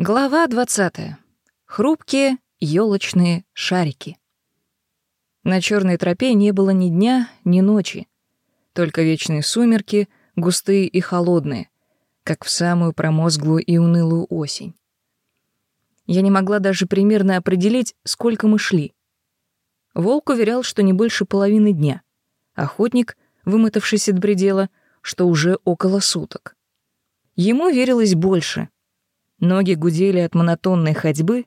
Глава 20. Хрупкие елочные шарики. На черной тропе не было ни дня, ни ночи. Только вечные сумерки, густые и холодные, как в самую промозглую и унылую осень. Я не могла даже примерно определить, сколько мы шли. Волк уверял, что не больше половины дня. Охотник, вымотавшись от предела, что уже около суток. Ему верилось больше — Ноги гудели от монотонной ходьбы,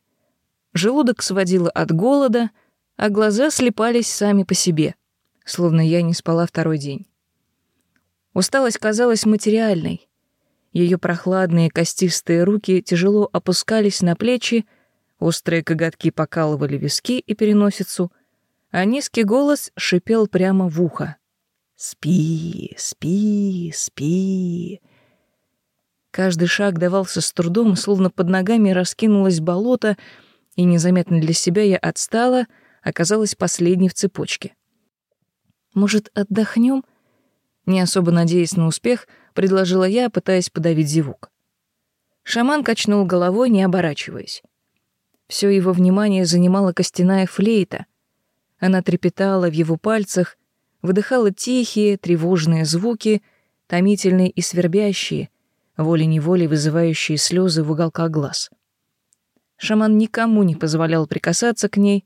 желудок сводило от голода, а глаза слепались сами по себе, словно я не спала второй день. Усталость казалась материальной. Ее прохладные костистые руки тяжело опускались на плечи, острые коготки покалывали виски и переносицу, а низкий голос шипел прямо в ухо. «Спи, спи, спи, Каждый шаг давался с трудом, словно под ногами раскинулось болото, и незаметно для себя я отстала, оказалась последней в цепочке. «Может, отдохнем? Не особо надеясь на успех, предложила я, пытаясь подавить зевок. Шаман качнул головой, не оборачиваясь. Все его внимание занимала костяная флейта. Она трепетала в его пальцах, выдыхала тихие, тревожные звуки, томительные и свербящие — волей-неволей вызывающие слезы в уголках глаз. Шаман никому не позволял прикасаться к ней,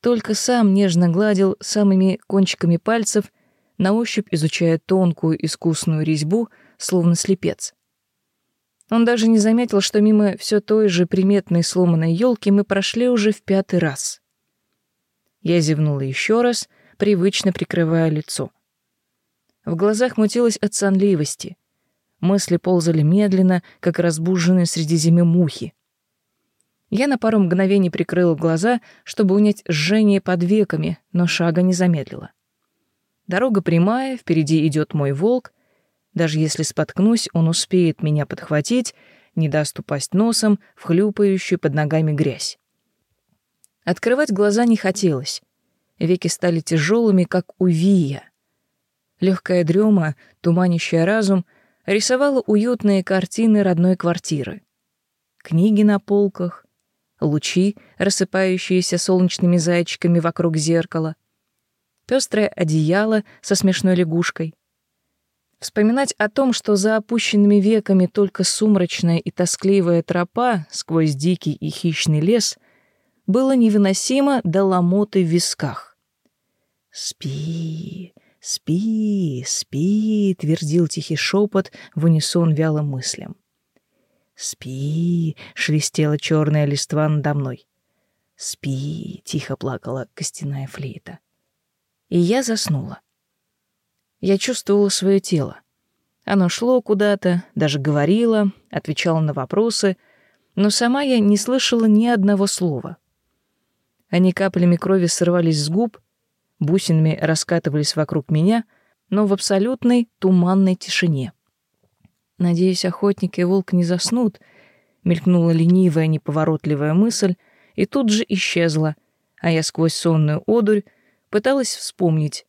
только сам нежно гладил самыми кончиками пальцев, на ощупь изучая тонкую искусную резьбу, словно слепец. Он даже не заметил, что мимо все той же приметной сломанной елки мы прошли уже в пятый раз. Я зевнула еще раз, привычно прикрывая лицо. В глазах мутилось от сонливости. Мысли ползали медленно, как разбуженные среди зимы мухи. Я на пару мгновений прикрыла глаза, чтобы унять жжение под веками, но шага не замедлила. Дорога прямая, впереди идет мой волк. Даже если споткнусь, он успеет меня подхватить, не даст упасть носом в хлюпающую под ногами грязь. Открывать глаза не хотелось. Веки стали тяжелыми, как у Вия. Легкая дрема, туманящая разум — рисовала уютные картины родной квартиры. Книги на полках, лучи, рассыпающиеся солнечными зайчиками вокруг зеркала, пестрое одеяло со смешной лягушкой. Вспоминать о том, что за опущенными веками только сумрачная и тоскливая тропа сквозь дикий и хищный лес, было невыносимо до ломоты в висках. «Спи, «Спи, спи», — твердил тихий шепот в унисон вялым мыслям. «Спи», — шелестела черная листва надо мной. «Спи», — тихо плакала костяная флейта. И я заснула. Я чувствовала свое тело. Оно шло куда-то, даже говорило, отвечало на вопросы, но сама я не слышала ни одного слова. Они каплями крови срывались с губ, бусинами раскатывались вокруг меня, но в абсолютной туманной тишине. Надеюсь, охотник и волк не заснут, мелькнула ленивая, неповоротливая мысль и тут же исчезла, а я сквозь сонную одурь пыталась вспомнить.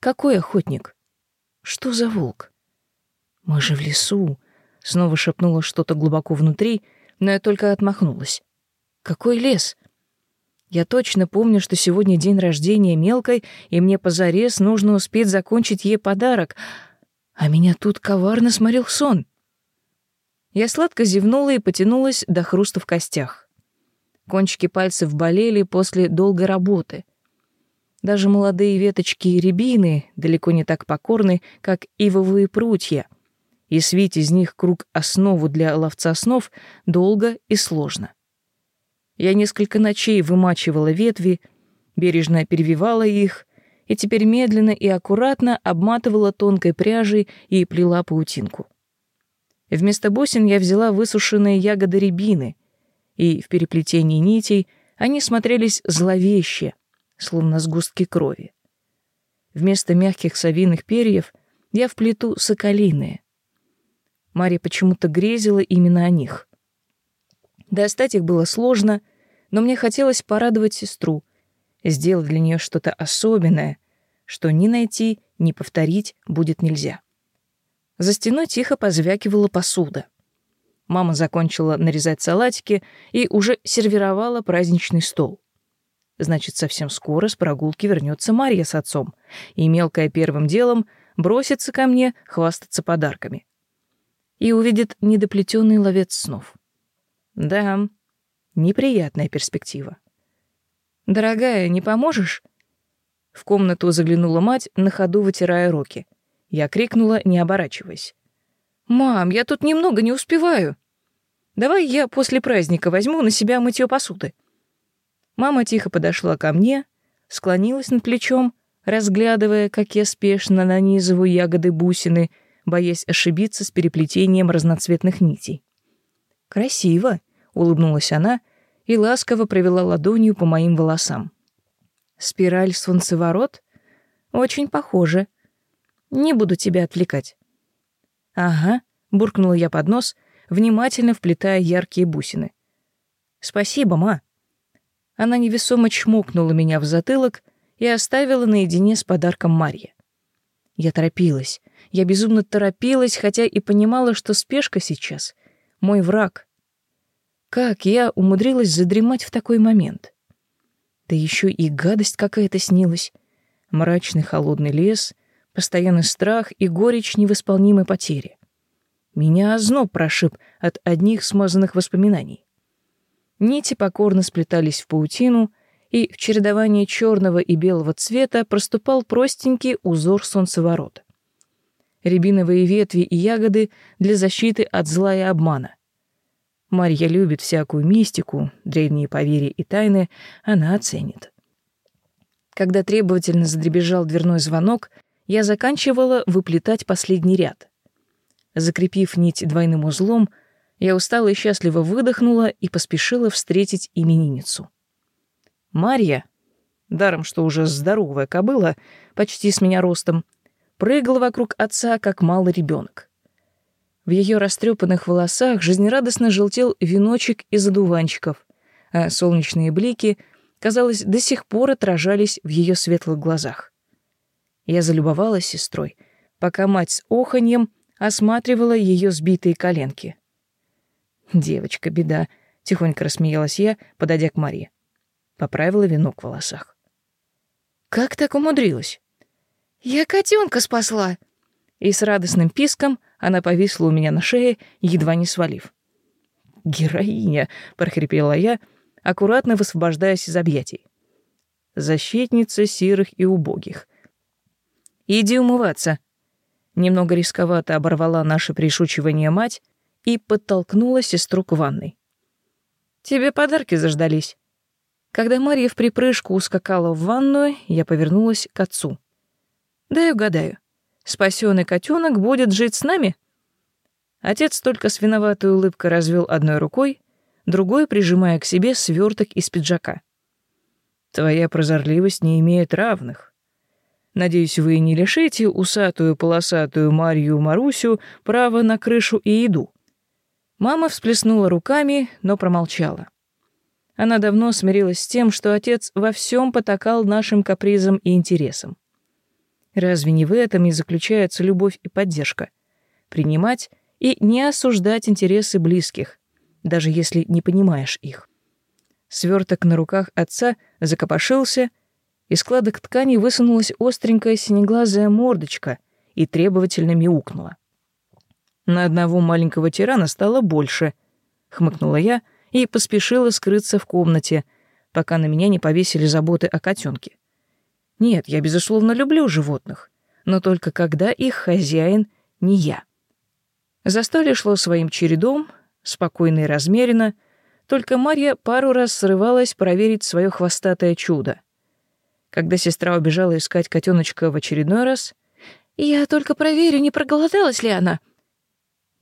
Какой охотник? Что за волк? Мы же в лесу, снова шепнула что-то глубоко внутри, но я только отмахнулась. Какой лес? Я точно помню, что сегодня день рождения мелкой, и мне позарез нужно успеть закончить ей подарок. А меня тут коварно сморил сон. Я сладко зевнула и потянулась до хруста в костях. Кончики пальцев болели после долгой работы. Даже молодые веточки рябины далеко не так покорны, как ивовые прутья, и свить из них круг основу для ловца снов долго и сложно. Я несколько ночей вымачивала ветви, бережно перевивала их и теперь медленно и аккуратно обматывала тонкой пряжей и плела паутинку. Вместо бусин я взяла высушенные ягоды рябины, и в переплетении нитей они смотрелись зловеще, словно сгустки крови. Вместо мягких совиных перьев я вплету соколиные. Мария почему-то грезила именно о них. Достать их было сложно, но мне хотелось порадовать сестру, сделать для нее что-то особенное, что ни найти, ни повторить будет нельзя. За стеной тихо позвякивала посуда. Мама закончила нарезать салатики и уже сервировала праздничный стол. Значит, совсем скоро с прогулки вернется Марья с отцом, и мелкая первым делом бросится ко мне хвастаться подарками. И увидит недоплетенный ловец снов. Да, неприятная перспектива. «Дорогая, не поможешь?» В комнату заглянула мать, на ходу вытирая руки. Я крикнула, не оборачиваясь. «Мам, я тут немного не успеваю. Давай я после праздника возьму на себя мытье посуды». Мама тихо подошла ко мне, склонилась над плечом, разглядывая, как я спешно нанизываю ягоды бусины, боясь ошибиться с переплетением разноцветных нитей. «Красиво», — улыбнулась она и ласково провела ладонью по моим волосам. «Спираль солнцеворот? Очень похоже. Не буду тебя отвлекать». «Ага», — буркнула я под нос, внимательно вплетая яркие бусины. «Спасибо, ма». Она невесомо чмокнула меня в затылок и оставила наедине с подарком Марье. Я торопилась. Я безумно торопилась, хотя и понимала, что спешка сейчас — мой враг. Как я умудрилась задремать в такой момент? Да еще и гадость какая-то снилась. Мрачный холодный лес — постоянный страх и горечь невосполнимой потери. Меня озноб прошиб от одних смазанных воспоминаний. Нити покорно сплетались в паутину, и в чередовании черного и белого цвета проступал простенький узор солнцеворота. Рябиновые ветви и ягоды для защиты от зла и обмана. Марья любит всякую мистику, древние поверья и тайны, она оценит. Когда требовательно задребезжал дверной звонок, я заканчивала выплетать последний ряд. Закрепив нить двойным узлом, я устало и счастливо выдохнула и поспешила встретить именинницу. Марья, даром что уже здоровая кобыла, почти с меня ростом, прыгала вокруг отца, как малый ребенок. В ее растрепанных волосах жизнерадостно желтел веночек из одуванчиков, а солнечные блики, казалось, до сих пор отражались в ее светлых глазах. Я залюбовалась сестрой, пока мать с оханьем осматривала ее сбитые коленки. «Девочка, беда», — тихонько рассмеялась я, подойдя к Марии. Поправила венок в волосах. «Как так умудрилась?» «Я котенка спасла!» И с радостным писком она повисла у меня на шее, едва не свалив. «Героиня!» — прохрипела я, аккуратно высвобождаясь из объятий. «Защитница сирых и убогих», Иди умываться. Немного рисковато оборвала наше пришучивание мать и подтолкнула сестру к ванной. Тебе подарки заждались. Когда Марья в припрыжку ускакала в ванную, я повернулась к отцу. Дай угадаю. Спасенный котенок будет жить с нами? Отец только с виноватой улыбкой развел одной рукой, другой прижимая к себе сверток из пиджака. Твоя прозорливость не имеет равных. Надеюсь, вы не лишите усатую полосатую Марью Марусю права на крышу и еду. Мама всплеснула руками, но промолчала. Она давно смирилась с тем, что отец во всем потакал нашим капризам и интересам. Разве не в этом и заключается любовь и поддержка? Принимать и не осуждать интересы близких, даже если не понимаешь их. Сверток на руках отца закопошился — из складок ткани высунулась остренькая синеглазая мордочка и требовательно мяукнула. На одного маленького тирана стало больше, хмыкнула я и поспешила скрыться в комнате, пока на меня не повесили заботы о котенке. Нет, я безусловно люблю животных, но только когда их хозяин не я. Застолье шло своим чередом, спокойно и размеренно, только Марья пару раз срывалась проверить свое хвостатое чудо. Когда сестра убежала искать котеночка в очередной раз, «Я только проверю, не проголодалась ли она».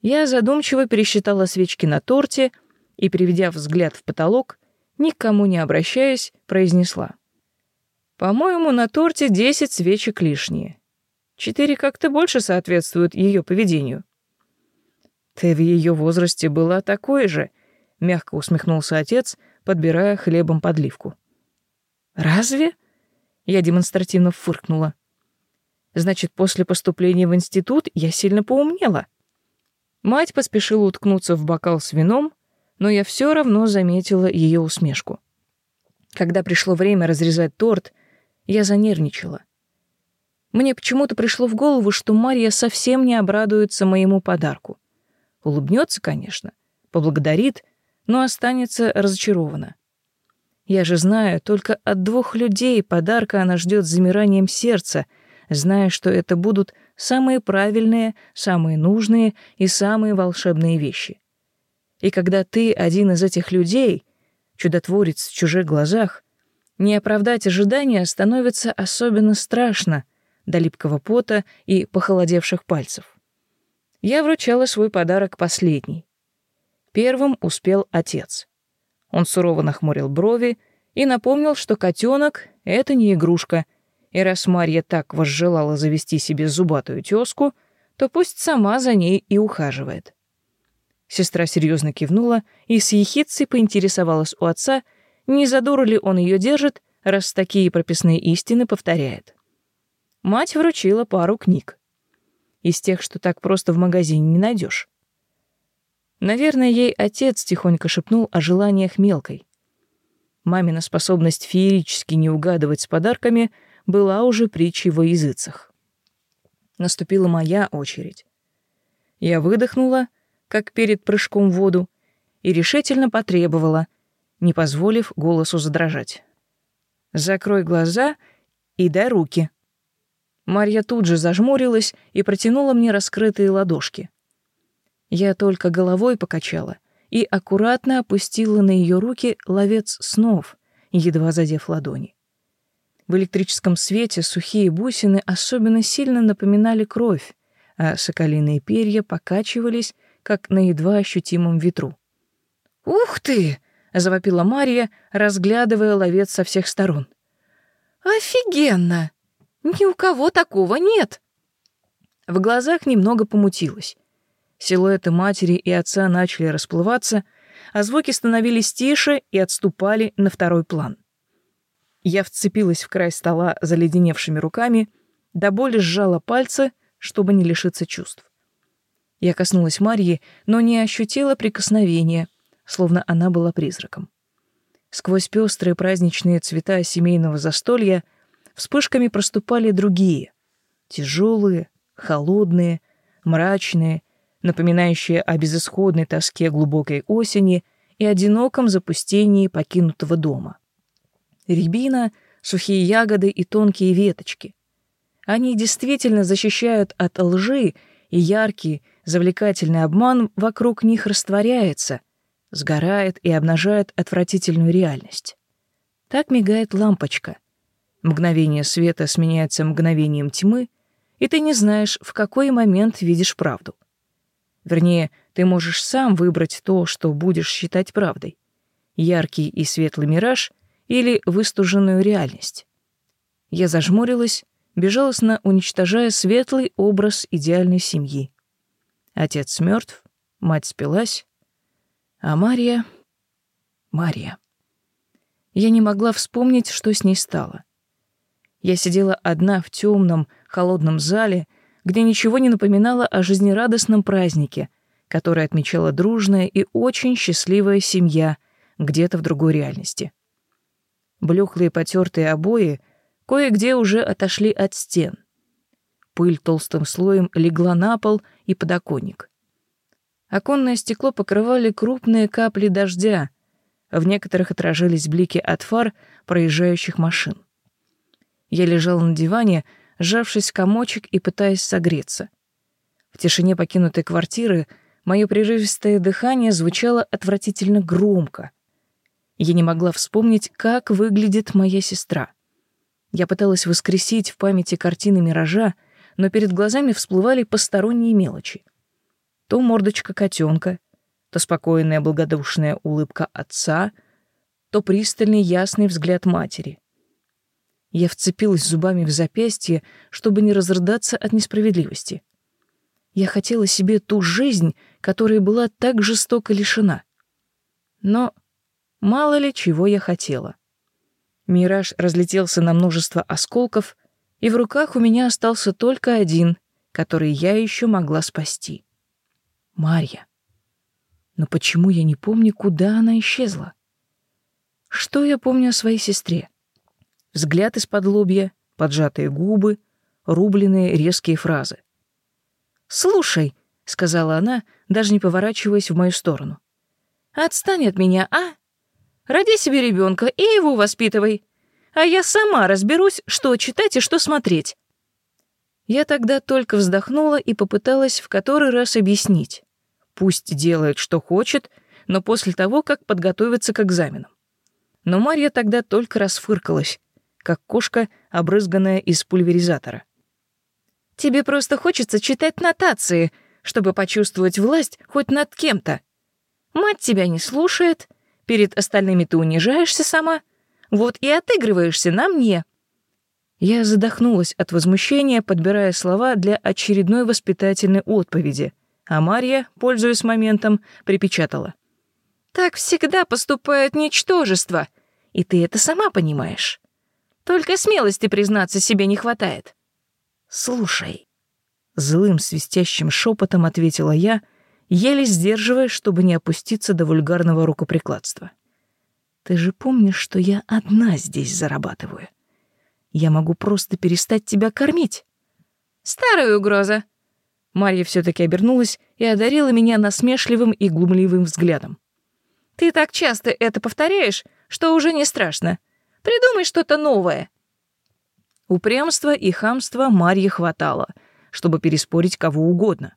Я задумчиво пересчитала свечки на торте и, переведя взгляд в потолок, никому не обращаясь, произнесла. «По-моему, на торте десять свечек лишние. Четыре как-то больше соответствуют ее поведению». «Ты в ее возрасте была такой же», — мягко усмехнулся отец, подбирая хлебом подливку. «Разве?» Я демонстративно фыркнула. Значит, после поступления в институт я сильно поумнела. Мать поспешила уткнуться в бокал с вином, но я все равно заметила ее усмешку. Когда пришло время разрезать торт, я занервничала. Мне почему-то пришло в голову, что Марья совсем не обрадуется моему подарку. Улыбнется, конечно, поблагодарит, но останется разочарована. Я же знаю, только от двух людей подарка она ждет с замиранием сердца, зная, что это будут самые правильные, самые нужные и самые волшебные вещи. И когда ты один из этих людей, чудотворец в чужих глазах, не оправдать ожидания становится особенно страшно до липкого пота и похолодевших пальцев. Я вручала свой подарок последний. Первым успел отец. Он сурово нахмурил брови и напомнил, что котенок — это не игрушка, и раз Марья так возжелала завести себе зубатую тёзку, то пусть сама за ней и ухаживает. Сестра серьезно кивнула и с ехидцей поинтересовалась у отца, не за дуру ли он ее держит, раз такие прописные истины повторяет. Мать вручила пару книг. Из тех, что так просто в магазине не найдешь. Наверное, ей отец тихонько шепнул о желаниях мелкой. Мамина способность феерически не угадывать с подарками была уже притчей во языцах. Наступила моя очередь. Я выдохнула, как перед прыжком в воду, и решительно потребовала, не позволив голосу задрожать. «Закрой глаза и дай руки». Марья тут же зажмурилась и протянула мне раскрытые ладошки. Я только головой покачала и аккуратно опустила на ее руки ловец снов, едва задев ладони. В электрическом свете сухие бусины особенно сильно напоминали кровь, а соколиные перья покачивались, как на едва ощутимом ветру. «Ух ты!» — завопила Мария, разглядывая ловец со всех сторон. «Офигенно! Ни у кого такого нет!» В глазах немного помутилось. Силуэты матери и отца начали расплываться, а звуки становились тише и отступали на второй план. Я вцепилась в край стола заледеневшими руками, до боли сжала пальцы, чтобы не лишиться чувств. Я коснулась Марьи, но не ощутила прикосновения, словно она была призраком. Сквозь пестрые праздничные цвета семейного застолья вспышками проступали другие, тяжелые, холодные, мрачные, напоминающие о безысходной тоске глубокой осени и одиноком запустении покинутого дома. Рябина, сухие ягоды и тонкие веточки. Они действительно защищают от лжи, и яркий, завлекательный обман вокруг них растворяется, сгорает и обнажает отвратительную реальность. Так мигает лампочка. Мгновение света сменяется мгновением тьмы, и ты не знаешь, в какой момент видишь правду. Вернее, ты можешь сам выбрать то, что будешь считать правдой. Яркий и светлый мираж или выстуженную реальность. Я зажмурилась, безжалостно уничтожая светлый образ идеальной семьи. Отец мертв, мать спилась, а Мария... Мария. Я не могла вспомнить, что с ней стало. Я сидела одна в темном, холодном зале, где ничего не напоминало о жизнерадостном празднике, который отмечала дружная и очень счастливая семья где-то в другой реальности. Блеклые потертые обои кое-где уже отошли от стен. Пыль толстым слоем легла на пол и подоконник. Оконное стекло покрывали крупные капли дождя, в некоторых отражались блики от фар проезжающих машин. Я лежала на диване, сжавшись в комочек и пытаясь согреться. В тишине покинутой квартиры мое прерывистое дыхание звучало отвратительно громко. Я не могла вспомнить, как выглядит моя сестра. Я пыталась воскресить в памяти картины миража, но перед глазами всплывали посторонние мелочи. То мордочка котенка, то спокойная благодушная улыбка отца, то пристальный ясный взгляд матери. Я вцепилась зубами в запястье, чтобы не разрыдаться от несправедливости. Я хотела себе ту жизнь, которая была так жестоко лишена. Но мало ли чего я хотела. Мираж разлетелся на множество осколков, и в руках у меня остался только один, который я еще могла спасти. Марья. Но почему я не помню, куда она исчезла? Что я помню о своей сестре? Взгляд из-под лобья, поджатые губы, рубленые резкие фразы. «Слушай», — сказала она, даже не поворачиваясь в мою сторону. «Отстань от меня, а? Роди себе ребенка и его воспитывай, а я сама разберусь, что читать и что смотреть». Я тогда только вздохнула и попыталась в который раз объяснить. Пусть делает, что хочет, но после того, как подготовится к экзаменам. Но Марья тогда только расфыркалась, как кошка, обрызганная из пульверизатора. «Тебе просто хочется читать нотации, чтобы почувствовать власть хоть над кем-то. Мать тебя не слушает, перед остальными ты унижаешься сама, вот и отыгрываешься на мне». Я задохнулась от возмущения, подбирая слова для очередной воспитательной отповеди — а Марья, пользуясь моментом, припечатала. «Так всегда поступают ничтожества, и ты это сама понимаешь. Только смелости признаться себе не хватает». «Слушай», — злым свистящим шепотом ответила я, еле сдерживая, чтобы не опуститься до вульгарного рукоприкладства. «Ты же помнишь, что я одна здесь зарабатываю? Я могу просто перестать тебя кормить». «Старая угроза», Марья все-таки обернулась и одарила меня насмешливым и глумливым взглядом. «Ты так часто это повторяешь, что уже не страшно. Придумай что-то новое». Упрямства и хамства Марье хватало, чтобы переспорить кого угодно.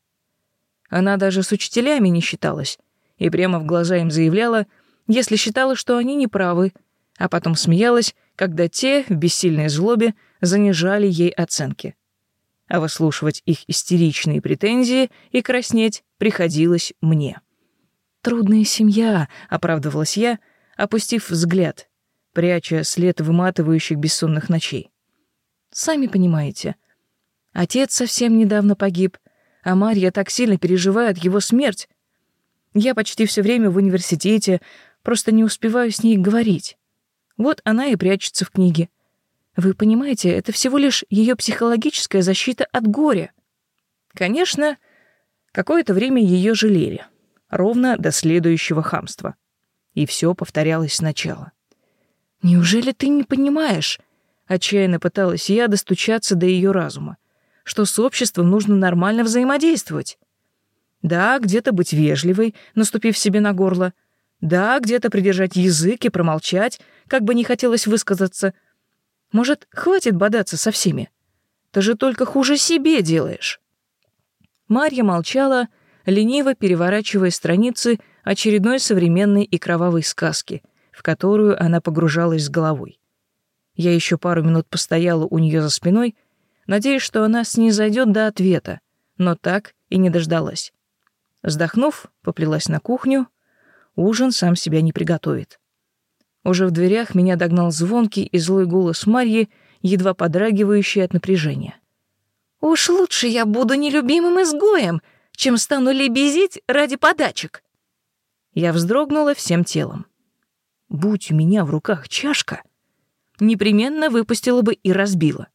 Она даже с учителями не считалась и прямо в глаза им заявляла, если считала, что они неправы, а потом смеялась, когда те в бессильной злобе занижали ей оценки а выслушивать их истеричные претензии и краснеть приходилось мне. «Трудная семья», — оправдывалась я, опустив взгляд, пряча след выматывающих бессонных ночей. «Сами понимаете, отец совсем недавно погиб, а Марья так сильно переживает его смерть. Я почти все время в университете, просто не успеваю с ней говорить. Вот она и прячется в книге. Вы понимаете, это всего лишь ее психологическая защита от горя. Конечно, какое-то время ее жалели, ровно до следующего хамства. И все повторялось сначала. Неужели ты не понимаешь? Отчаянно пыталась я достучаться до ее разума, что с обществом нужно нормально взаимодействовать. Да, где-то быть вежливой, наступив себе на горло. Да, где-то придержать язык и промолчать, как бы не хотелось высказаться — может, хватит бодаться со всеми? Ты же только хуже себе делаешь. Марья молчала, лениво переворачивая страницы очередной современной и кровавой сказки, в которую она погружалась с головой. Я еще пару минут постояла у нее за спиной, надеясь, что она снизойдет до ответа, но так и не дождалась. Вздохнув, поплелась на кухню. Ужин сам себя не приготовит. Уже в дверях меня догнал звонкий и злой голос Марьи, едва подрагивающий от напряжения. «Уж лучше я буду нелюбимым изгоем, чем стану лебезить ради подачек». Я вздрогнула всем телом. Будь у меня в руках чашка, непременно выпустила бы и разбила.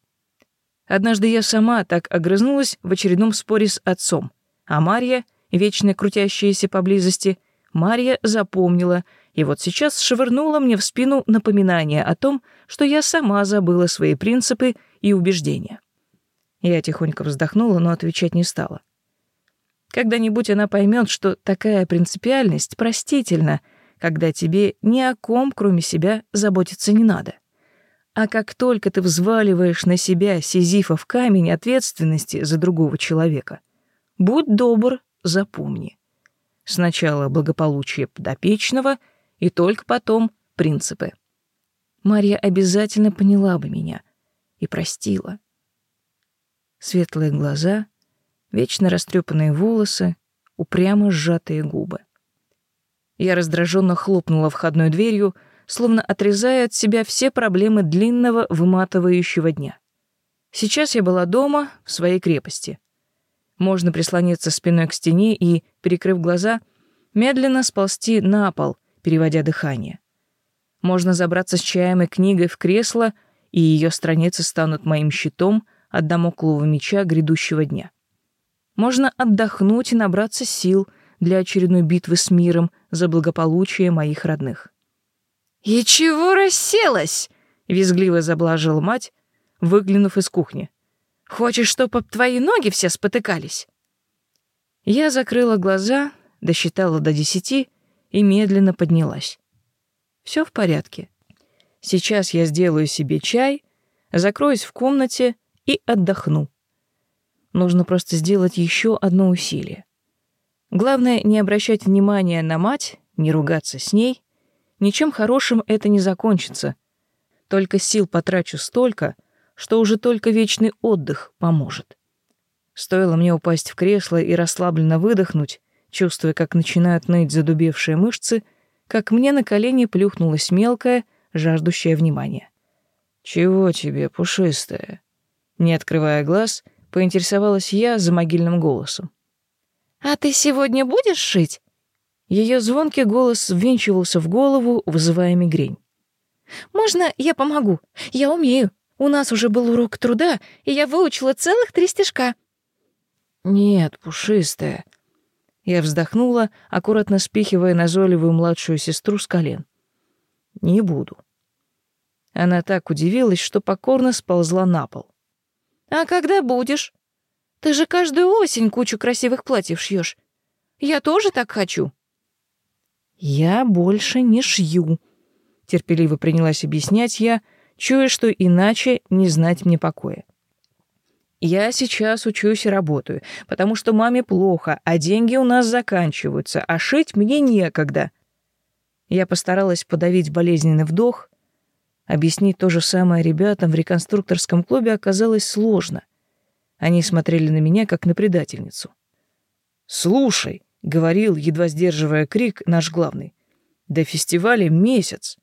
Однажды я сама так огрызнулась в очередном споре с отцом, а Марья, вечно крутящаяся поблизости, Марья запомнила — и вот сейчас швырнула мне в спину напоминание о том, что я сама забыла свои принципы и убеждения. Я тихонько вздохнула, но отвечать не стала. Когда-нибудь она поймет, что такая принципиальность простительна, когда тебе ни о ком, кроме себя, заботиться не надо. А как только ты взваливаешь на себя сизифов камень ответственности за другого человека, будь добр, запомни. Сначала благополучие подопечного — и только потом принципы. Марья обязательно поняла бы меня и простила. Светлые глаза, вечно растрепанные волосы, упрямо сжатые губы. Я раздраженно хлопнула входной дверью, словно отрезая от себя все проблемы длинного выматывающего дня. Сейчас я была дома, в своей крепости. Можно прислониться спиной к стене и, перекрыв глаза, медленно сползти на пол, переводя дыхание. Можно забраться с чаем и книгой в кресло, и ее страницы станут моим щитом от дамоклового меча грядущего дня. Можно отдохнуть и набраться сил для очередной битвы с миром за благополучие моих родных. «И чего расселась?» — визгливо заблажила мать, выглянув из кухни. «Хочешь, чтоб об твои ноги все спотыкались?» Я закрыла глаза, досчитала до десяти и медленно поднялась. Все в порядке. Сейчас я сделаю себе чай, закроюсь в комнате и отдохну. Нужно просто сделать еще одно усилие. Главное не обращать внимания на мать, не ругаться с ней. Ничем хорошим это не закончится. Только сил потрачу столько, что уже только вечный отдых поможет. Стоило мне упасть в кресло и расслабленно выдохнуть, чувствуя, как начинают ныть задубевшие мышцы, как мне на колени плюхнулась мелкая, жаждущая внимания. «Чего тебе, пушистая?» Не открывая глаз, поинтересовалась я за могильным голосом. «А ты сегодня будешь шить?» Ее звонкий голос ввинчивался в голову, вызывая мигрень. «Можно я помогу? Я умею. У нас уже был урок труда, и я выучила целых три стежка». «Нет, пушистая». Я вздохнула, аккуратно спихивая назойливую младшую сестру с колен. «Не буду». Она так удивилась, что покорно сползла на пол. «А когда будешь? Ты же каждую осень кучу красивых платьев шьешь. Я тоже так хочу». «Я больше не шью», — терпеливо принялась объяснять я, чуя, что иначе не знать мне покоя. Я сейчас учусь и работаю, потому что маме плохо, а деньги у нас заканчиваются, а шить мне некогда. Я постаралась подавить болезненный вдох. Объяснить то же самое ребятам в реконструкторском клубе оказалось сложно. Они смотрели на меня как на предательницу. «Слушай», — говорил, едва сдерживая крик, наш главный, — «до фестиваля месяц.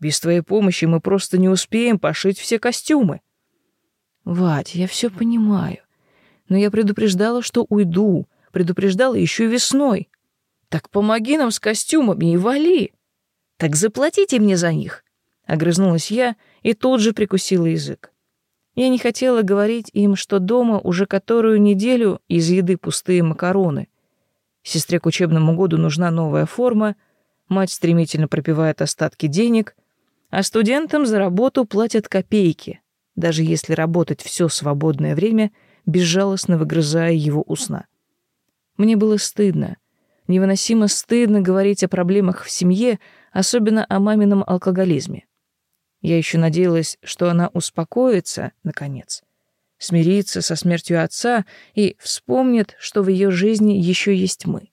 Без твоей помощи мы просто не успеем пошить все костюмы». Вать, я все понимаю. Но я предупреждала, что уйду. Предупреждала еще весной. Так помоги нам с костюмами и вали. Так заплатите мне за них. Огрызнулась я и тут же прикусила язык. Я не хотела говорить им, что дома уже которую неделю из еды пустые макароны. Сестре к учебному году нужна новая форма, мать стремительно пропивает остатки денег, а студентам за работу платят копейки даже если работать все свободное время, безжалостно выгрызая его у сна. Мне было стыдно, невыносимо стыдно говорить о проблемах в семье, особенно о мамином алкоголизме. Я еще надеялась, что она успокоится, наконец, смирится со смертью отца и вспомнит, что в ее жизни еще есть мы.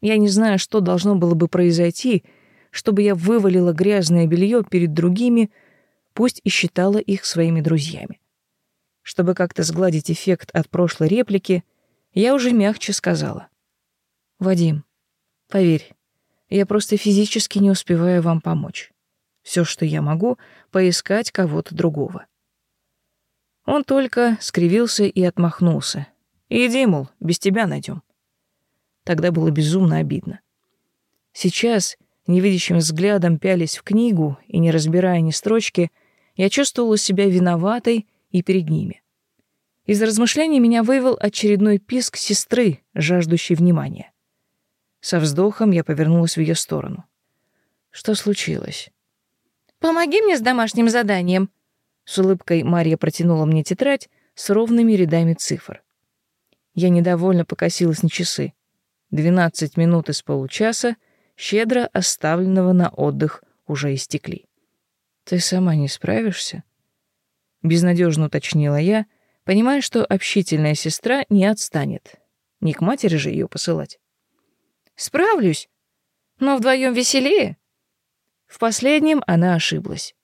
Я не знаю, что должно было бы произойти, чтобы я вывалила грязное белье перед другими, пусть и считала их своими друзьями. Чтобы как-то сгладить эффект от прошлой реплики, я уже мягче сказала. «Вадим, поверь, я просто физически не успеваю вам помочь. Все, что я могу, поискать кого-то другого». Он только скривился и отмахнулся. «Иди, мол, без тебя найдем. Тогда было безумно обидно. Сейчас, невидящим взглядом пялись в книгу и не разбирая ни строчки, я чувствовала себя виноватой и перед ними. Из размышлений меня вывел очередной писк сестры, жаждущей внимания. Со вздохом я повернулась в ее сторону. Что случилось? «Помоги мне с домашним заданием», — с улыбкой Марья протянула мне тетрадь с ровными рядами цифр. Я недовольно покосилась на часы. Двенадцать минут из получаса, щедро оставленного на отдых, уже истекли. Ты сама не справишься? Безнадежно уточнила я, понимая, что общительная сестра не отстанет. Не к матери же ее посылать. Справлюсь, но вдвоем веселее. В последнем она ошиблась.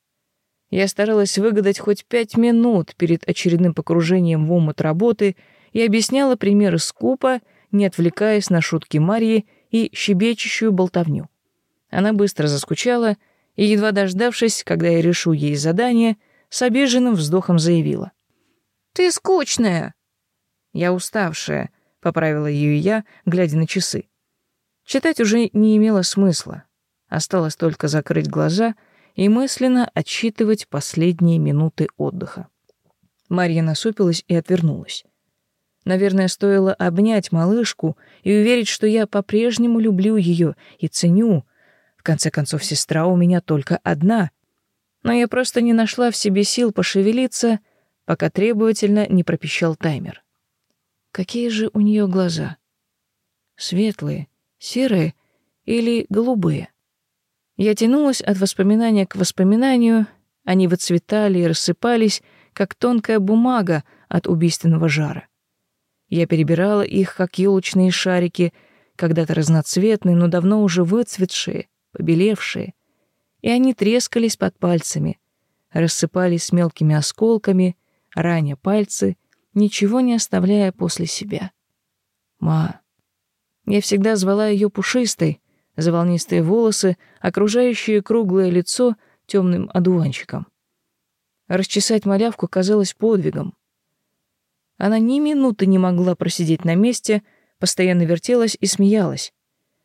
Я старалась выгадать хоть пять минут перед очередным покружением в омут работы и объясняла примеры скупо, не отвлекаясь на шутки Марьи и щебечущую болтовню. Она быстро заскучала и, едва дождавшись, когда я решу ей задание, с обиженным вздохом заявила. «Ты скучная!» «Я уставшая», — поправила ее я, глядя на часы. Читать уже не имело смысла. Осталось только закрыть глаза и мысленно отсчитывать последние минуты отдыха. Марья насупилась и отвернулась. Наверное, стоило обнять малышку и уверить, что я по-прежнему люблю ее и ценю. В конце концов, сестра у меня только одна. Но я просто не нашла в себе сил пошевелиться, пока требовательно не пропищал таймер. Какие же у нее глаза? Светлые, серые или голубые? Я тянулась от воспоминания к воспоминанию, они выцветали и рассыпались, как тонкая бумага от убийственного жара. Я перебирала их, как елочные шарики, когда-то разноцветные, но давно уже выцветшие, побелевшие, и они трескались под пальцами, рассыпались мелкими осколками, раня пальцы, ничего не оставляя после себя. Ма. Я всегда звала ее пушистой, за волнистые волосы, окружающие круглое лицо темным одуванчиком. Расчесать малявку казалось подвигом. Она ни минуты не могла просидеть на месте, постоянно вертелась и смеялась,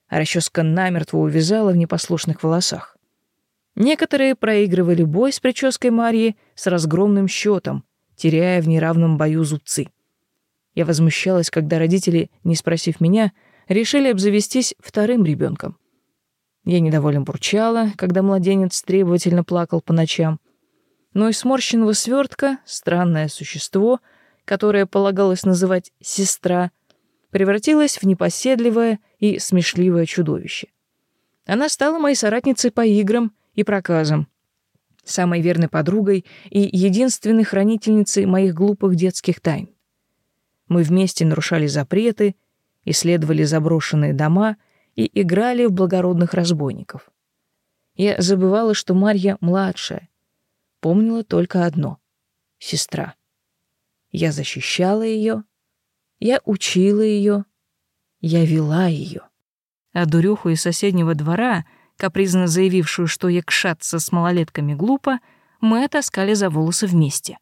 а расческа намертво увязала в непослушных волосах. Некоторые проигрывали бой с прической Марьи с разгромным счетом, теряя в неравном бою зубцы. Я возмущалась, когда родители, не спросив меня, решили обзавестись вторым ребенком. Я недовольно бурчала, когда младенец требовательно плакал по ночам. Но из сморщенного свертка странное существо, которое полагалось называть «сестра», превратилось в непоседливое и смешливое чудовище. Она стала моей соратницей по играм и проказам, самой верной подругой и единственной хранительницей моих глупых детских тайн. Мы вместе нарушали запреты, исследовали заброшенные дома — и играли в благородных разбойников. Я забывала, что Марья младшая. Помнила только одно — сестра. Я защищала ее, я учила ее, я вела ее. А дурюху из соседнего двора, капризно заявившую, что якшаться с малолетками глупо, мы таскали за волосы вместе.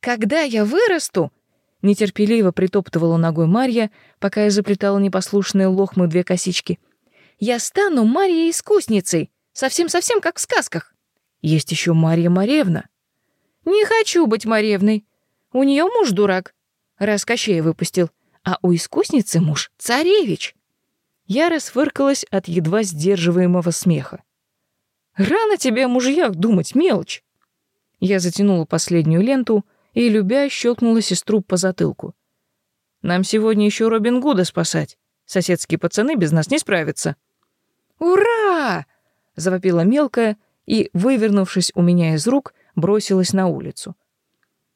«Когда я вырасту, Нетерпеливо притоптывала ногой Марья, пока я заплетала непослушные лохмы две косички. «Я стану Марьей-искусницей, совсем-совсем как в сказках». «Есть еще Марья Маревна». «Не хочу быть Маревной. У нее муж дурак, раз Кощея выпустил, а у искусницы муж царевич». Я расфыркалась от едва сдерживаемого смеха. «Рано тебе о мужьях думать, мелочь!» Я затянула последнюю ленту, и, любя, щелкнула сестру по затылку. «Нам сегодня еще Робин Гуда спасать. Соседские пацаны без нас не справятся». «Ура!» — завопила мелкая и, вывернувшись у меня из рук, бросилась на улицу.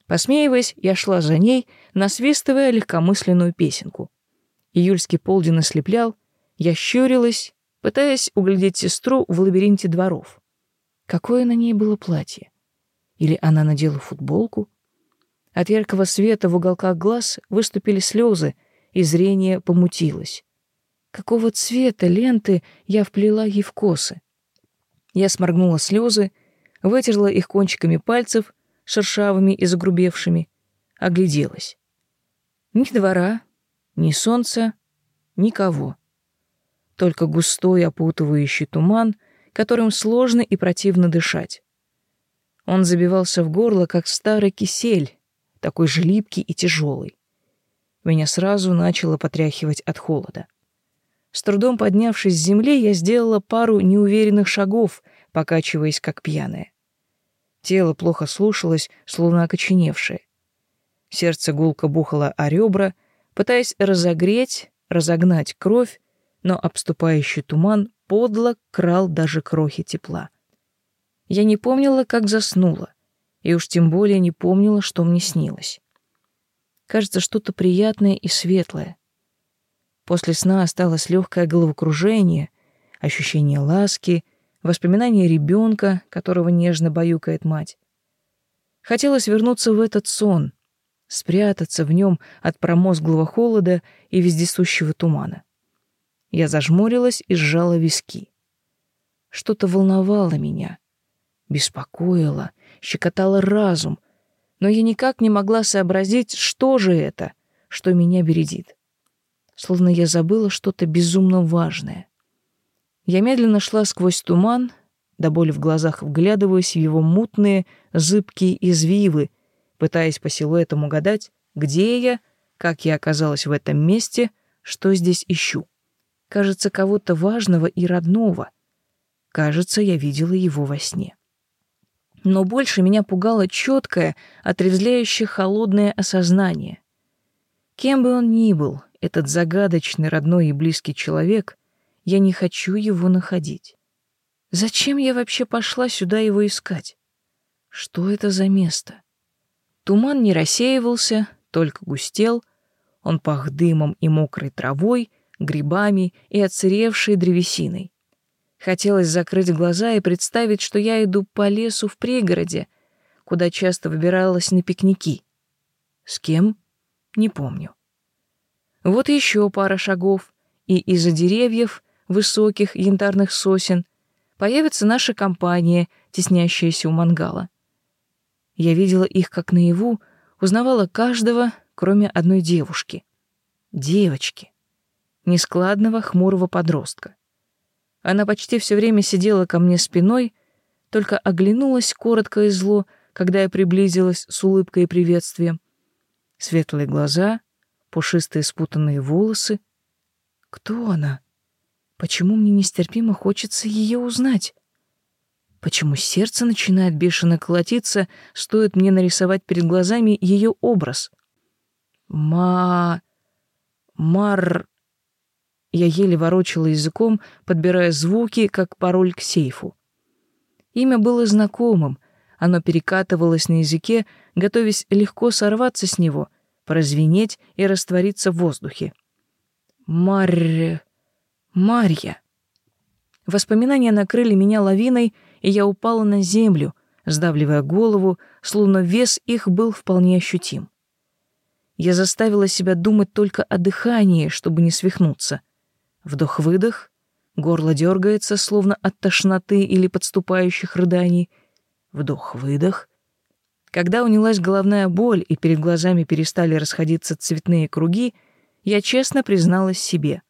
Посмеиваясь, я шла за ней, насвистывая легкомысленную песенку. Июльский полдень ослеплял, я щурилась, пытаясь углядеть сестру в лабиринте дворов. Какое на ней было платье? Или она надела футболку? От яркого света в уголках глаз выступили слезы, и зрение помутилось. Какого цвета ленты я вплела ей в косы? Я сморгнула слезы, вытерла их кончиками пальцев, шершавыми и загрубевшими, огляделась. Ни двора, ни солнца, никого. Только густой опутывающий туман, которым сложно и противно дышать. Он забивался в горло, как старый кисель, такой же липкий и тяжелый. Меня сразу начало потряхивать от холода. С трудом поднявшись с земли, я сделала пару неуверенных шагов, покачиваясь как пьяная. Тело плохо слушалось, словно окоченевшее. Сердце гулко бухало о ребра, пытаясь разогреть, разогнать кровь, но обступающий туман подло крал даже крохи тепла. Я не помнила, как заснула и уж тем более не помнила, что мне снилось. Кажется, что-то приятное и светлое. После сна осталось легкое головокружение, ощущение ласки, воспоминания ребенка, которого нежно баюкает мать. Хотелось вернуться в этот сон, спрятаться в нем от промозглого холода и вездесущего тумана. Я зажмурилась и сжала виски. Что-то волновало меня, беспокоило, щекотало разум, но я никак не могла сообразить, что же это, что меня бередит. Словно я забыла что-то безумно важное. Я медленно шла сквозь туман, до боли в глазах вглядываясь в его мутные, зыбкие извивы, пытаясь по силуэтам угадать, где я, как я оказалась в этом месте, что здесь ищу. Кажется, кого-то важного и родного. Кажется, я видела его во сне. Но больше меня пугало четкое, отрезвляющее холодное осознание. Кем бы он ни был, этот загадочный, родной и близкий человек, я не хочу его находить. Зачем я вообще пошла сюда его искать? Что это за место? Туман не рассеивался, только густел. Он пах дымом и мокрой травой, грибами и отсыревшей древесиной. Хотелось закрыть глаза и представить, что я иду по лесу в пригороде, куда часто выбиралась на пикники. С кем? Не помню. Вот еще пара шагов, и из-за деревьев, высоких янтарных сосен, появится наша компания, теснящаяся у мангала. Я видела их как наяву, узнавала каждого, кроме одной девушки. Девочки. Нескладного, хмурого подростка. Она почти все время сидела ко мне спиной, только оглянулась коротко и зло, когда я приблизилась с улыбкой и приветствием. Светлые глаза, пушистые спутанные волосы. Кто она? Почему мне нестерпимо хочется ее узнать? Почему сердце начинает бешено колотиться, стоит мне нарисовать перед глазами ее образ? Ма... Мар... Я еле ворочала языком, подбирая звуки, как пароль к сейфу. Имя было знакомым, оно перекатывалось на языке, готовясь легко сорваться с него, прозвенеть и раствориться в воздухе. Марь... Марья. Воспоминания накрыли меня лавиной, и я упала на землю, сдавливая голову, словно вес их был вполне ощутим. Я заставила себя думать только о дыхании, чтобы не свихнуться. Вдох-выдох, горло дергается, словно от тошноты или подступающих рыданий. Вдох-выдох. Когда унялась головная боль и перед глазами перестали расходиться цветные круги, я честно призналась себе.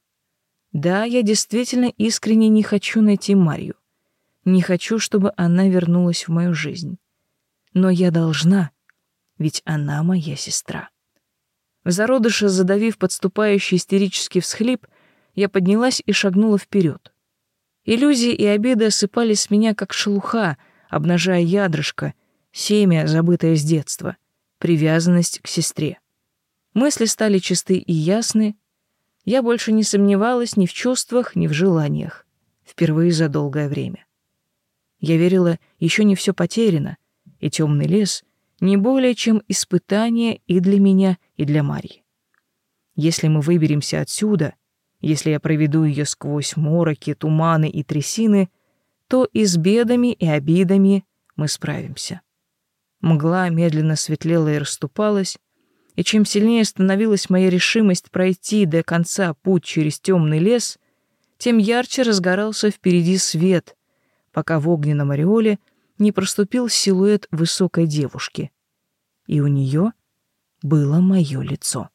Да, я действительно искренне не хочу найти Марью. Не хочу, чтобы она вернулась в мою жизнь. Но я должна, ведь она моя сестра. В зародыше, задавив подступающий истерический всхлип, я поднялась и шагнула вперед. Иллюзии и обиды осыпались с меня, как шелуха, обнажая ядрышко, семя, забытое с детства, привязанность к сестре. Мысли стали чисты и ясны. Я больше не сомневалась ни в чувствах, ни в желаниях. Впервые за долгое время. Я верила, еще не все потеряно, и темный лес не более чем испытание и для меня, и для Марьи. Если мы выберемся отсюда, если я проведу ее сквозь мороки, туманы и трясины, то и с бедами и обидами мы справимся. Мгла медленно светлела и расступалась, и чем сильнее становилась моя решимость пройти до конца путь через темный лес, тем ярче разгорался впереди свет, пока в огненном ореоле не проступил силуэт высокой девушки. И у нее было мое лицо.